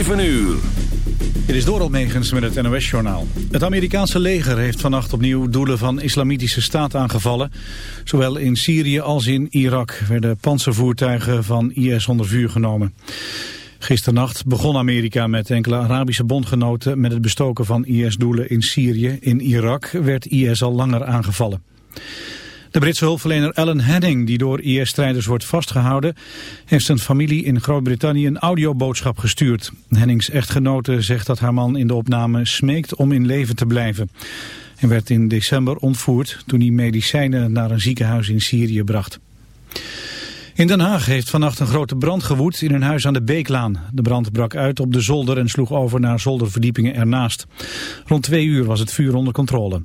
7 uur. Dit is Doral Megens met het NOS-journaal. Het Amerikaanse leger heeft vannacht opnieuw doelen van islamitische staat aangevallen. Zowel in Syrië als in Irak werden panzervoertuigen van IS onder vuur genomen. Gisternacht begon Amerika met enkele Arabische bondgenoten met het bestoken van IS-doelen in Syrië. In Irak werd IS al langer aangevallen. De Britse hulpverlener Alan Henning, die door IS-strijders wordt vastgehouden, heeft zijn familie in Groot-Brittannië een audioboodschap gestuurd. Hennings echtgenote zegt dat haar man in de opname smeekt om in leven te blijven. Hij werd in december ontvoerd toen hij medicijnen naar een ziekenhuis in Syrië bracht. In Den Haag heeft vannacht een grote brand gewoed in een huis aan de Beeklaan. De brand brak uit op de zolder en sloeg over naar zolderverdiepingen ernaast. Rond twee uur was het vuur onder controle.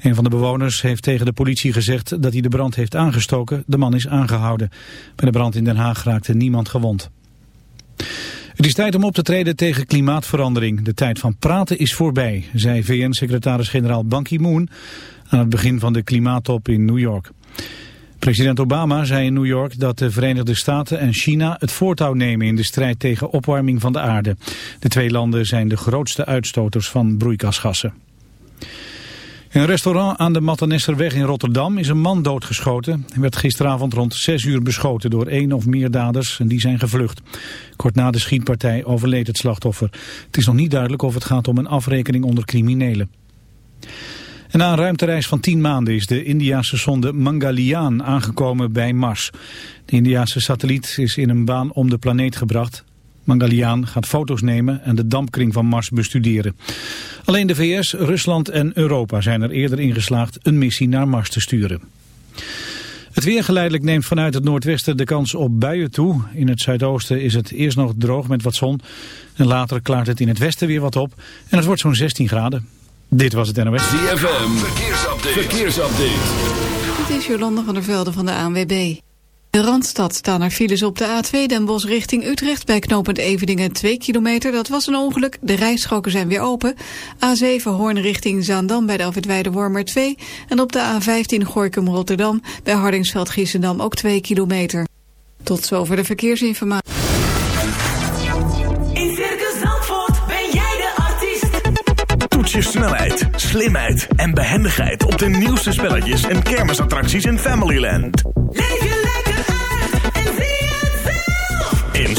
Een van de bewoners heeft tegen de politie gezegd dat hij de brand heeft aangestoken. De man is aangehouden. Bij de brand in Den Haag raakte niemand gewond. Het is tijd om op te treden tegen klimaatverandering. De tijd van praten is voorbij, zei VN-secretaris-generaal Ban Ki-moon aan het begin van de klimaattop in New York. President Obama zei in New York dat de Verenigde Staten en China het voortouw nemen in de strijd tegen opwarming van de aarde. De twee landen zijn de grootste uitstoters van broeikasgassen. In een restaurant aan de Mattenesserweg in Rotterdam is een man doodgeschoten. Hij werd gisteravond rond 6 uur beschoten door één of meer daders en die zijn gevlucht. Kort na de schietpartij overleed het slachtoffer. Het is nog niet duidelijk of het gaat om een afrekening onder criminelen. En na een ruimtereis van 10 maanden is de Indiase sonde Mangalyaan aangekomen bij Mars. De Indiase satelliet is in een baan om de planeet gebracht. Mangalyaan gaat foto's nemen en de dampkring van Mars bestuderen. Alleen de VS, Rusland en Europa zijn er eerder in geslaagd een missie naar Mars te sturen. Het weer geleidelijk neemt vanuit het noordwesten de kans op buien toe. In het zuidoosten is het eerst nog droog met wat zon. En later klaart het in het westen weer wat op. En het wordt zo'n 16 graden. Dit was het NOS. ZFM, verkeersupdate. verkeersupdate. Dit is Jolanda van der Velde van de ANWB. De Randstad staan er files op de A2 Den Bosch richting Utrecht... bij knooppunt Evedingen 2 kilometer. Dat was een ongeluk. De rijstroken zijn weer open. A7 Hoorn richting Zaandam bij de Alfred Wormer 2. En op de A15 Gorkum Rotterdam bij Hardingsveld Giessendam ook 2 kilometer. Tot zover de verkeersinformatie. In Circus Zandvoort ben jij de artiest. Toets je snelheid, slimheid en behendigheid... op de nieuwste spelletjes en kermisattracties in Familyland. Leef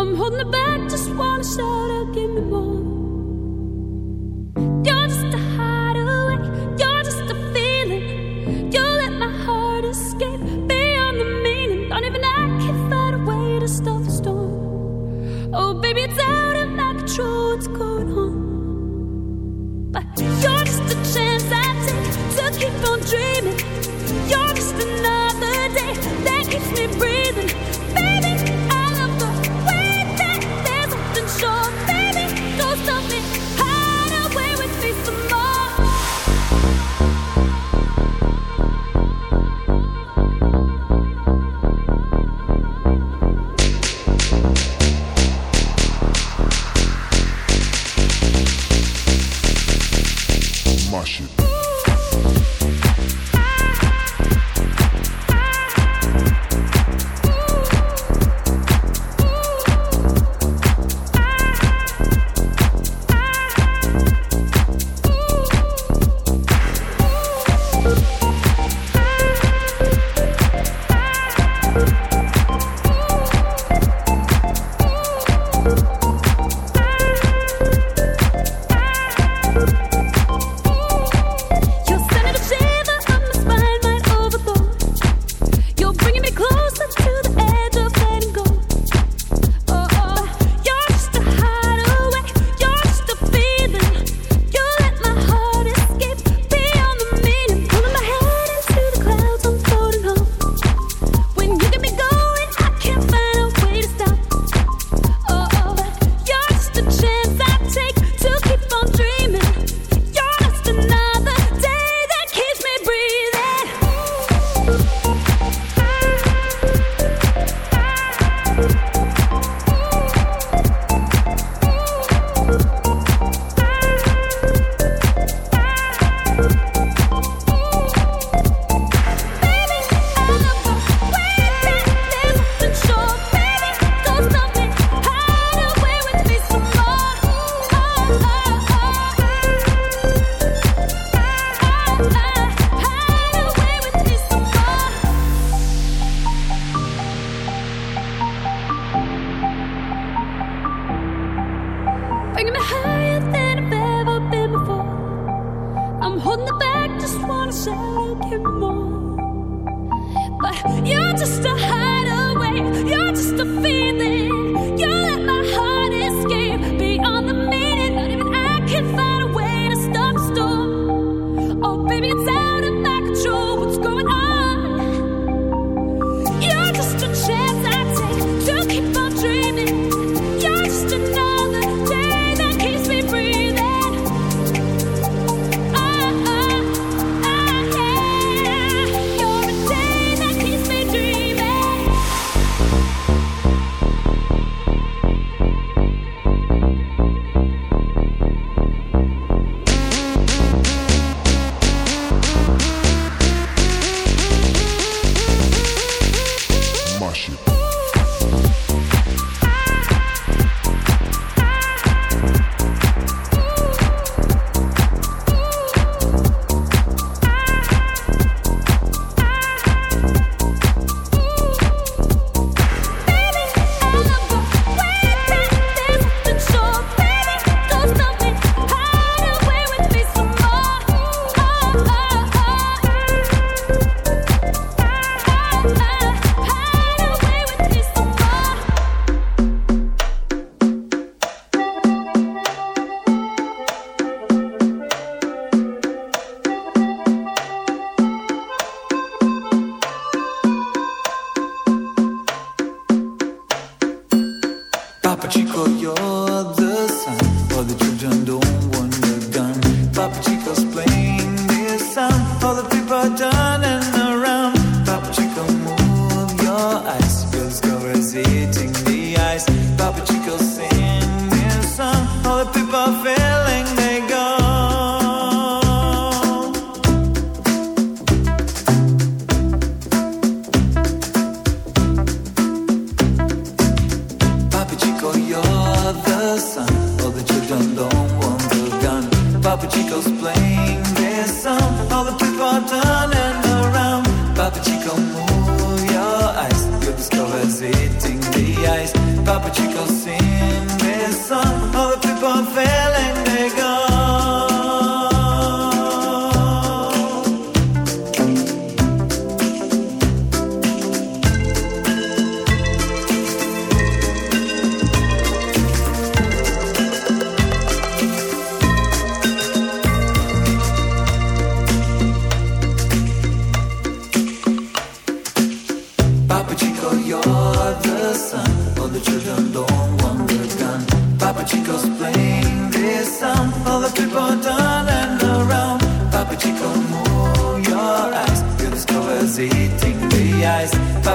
I'm holding it back, just wanna shout out, give me more.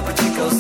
pratica o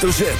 hoofdletter Z.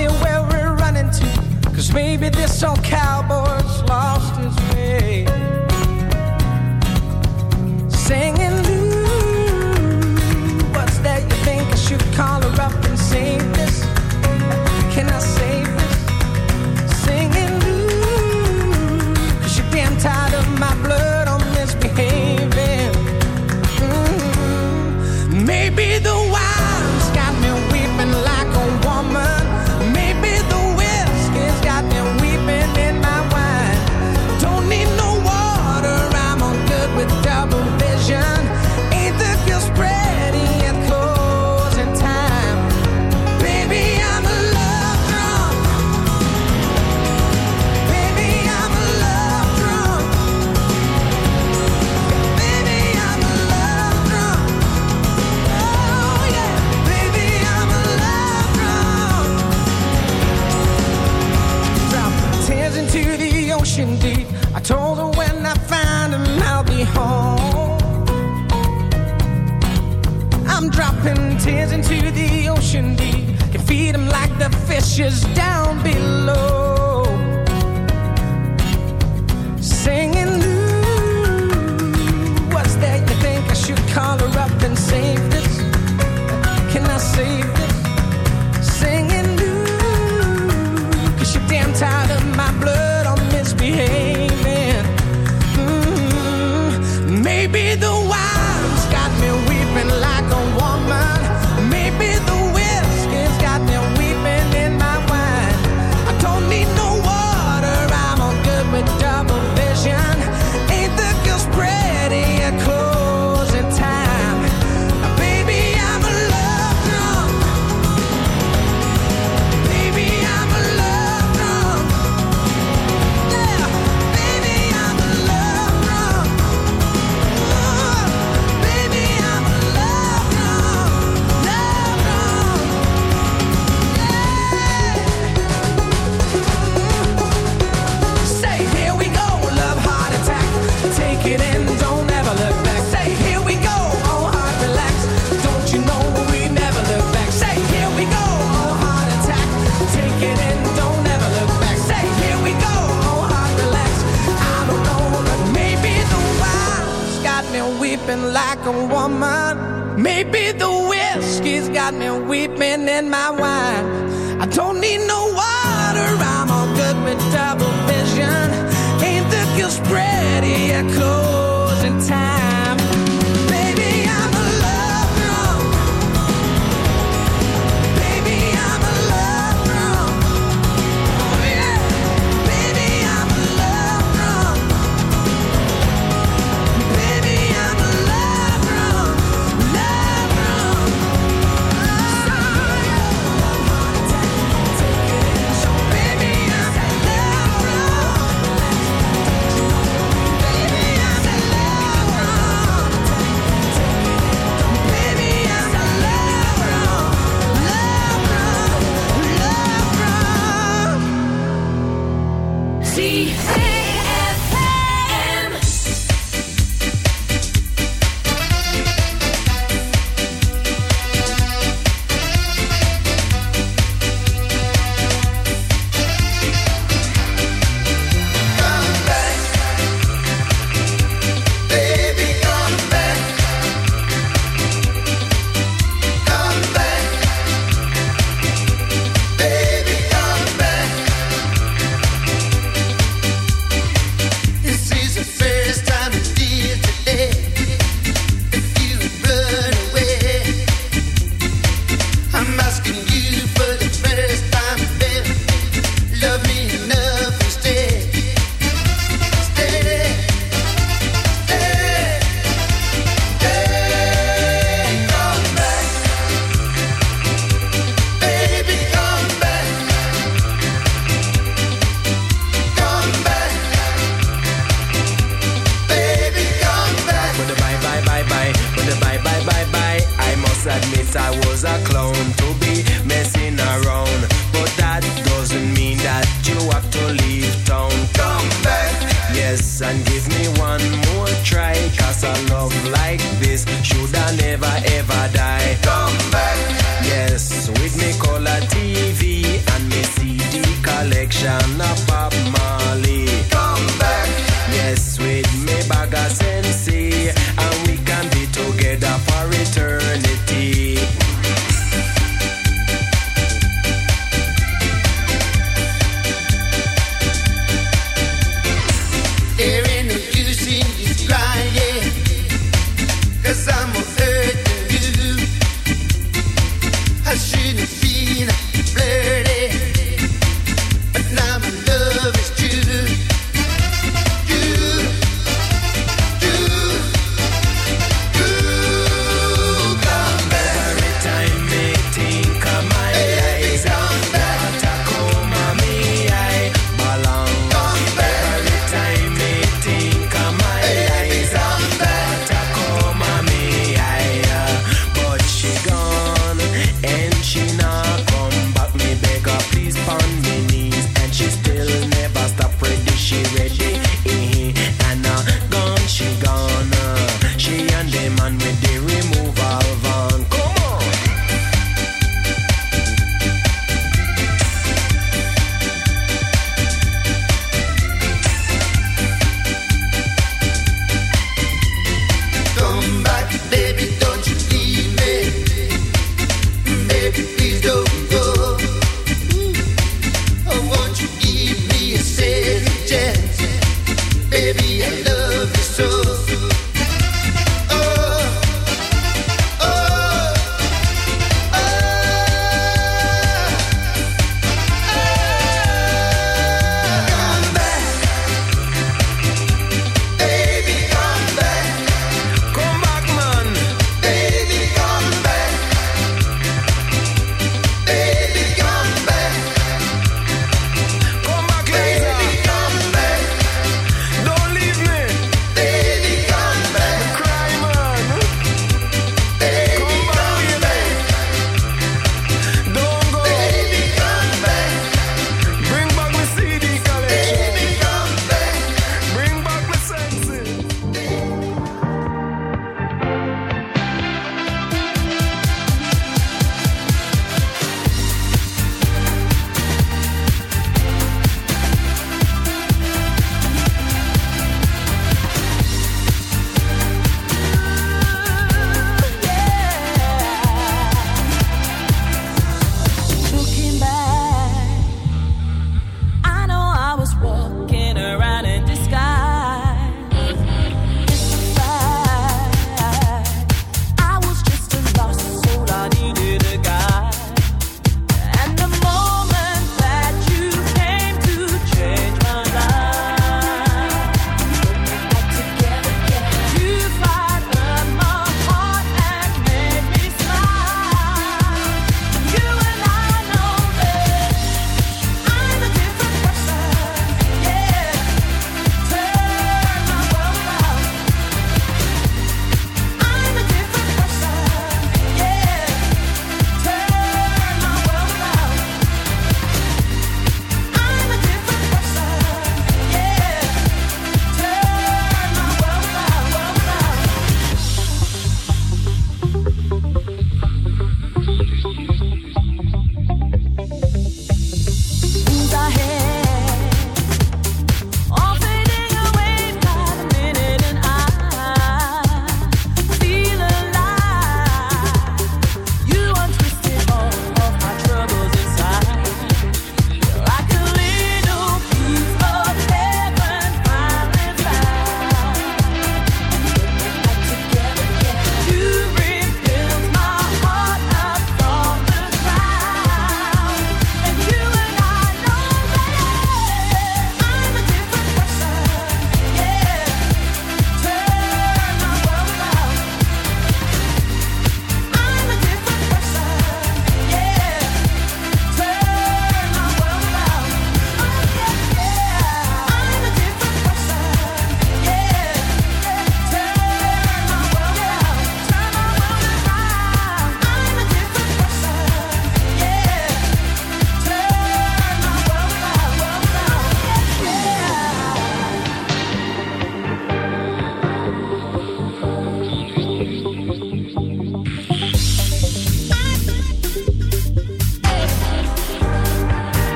be where we're running to. Cause maybe this old cowboy's lost his way. Singing, ooh, what's that you think I should call her up? fishes down below Singing Lou What's that? you think I should call her up and save this? Can I save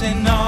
And all.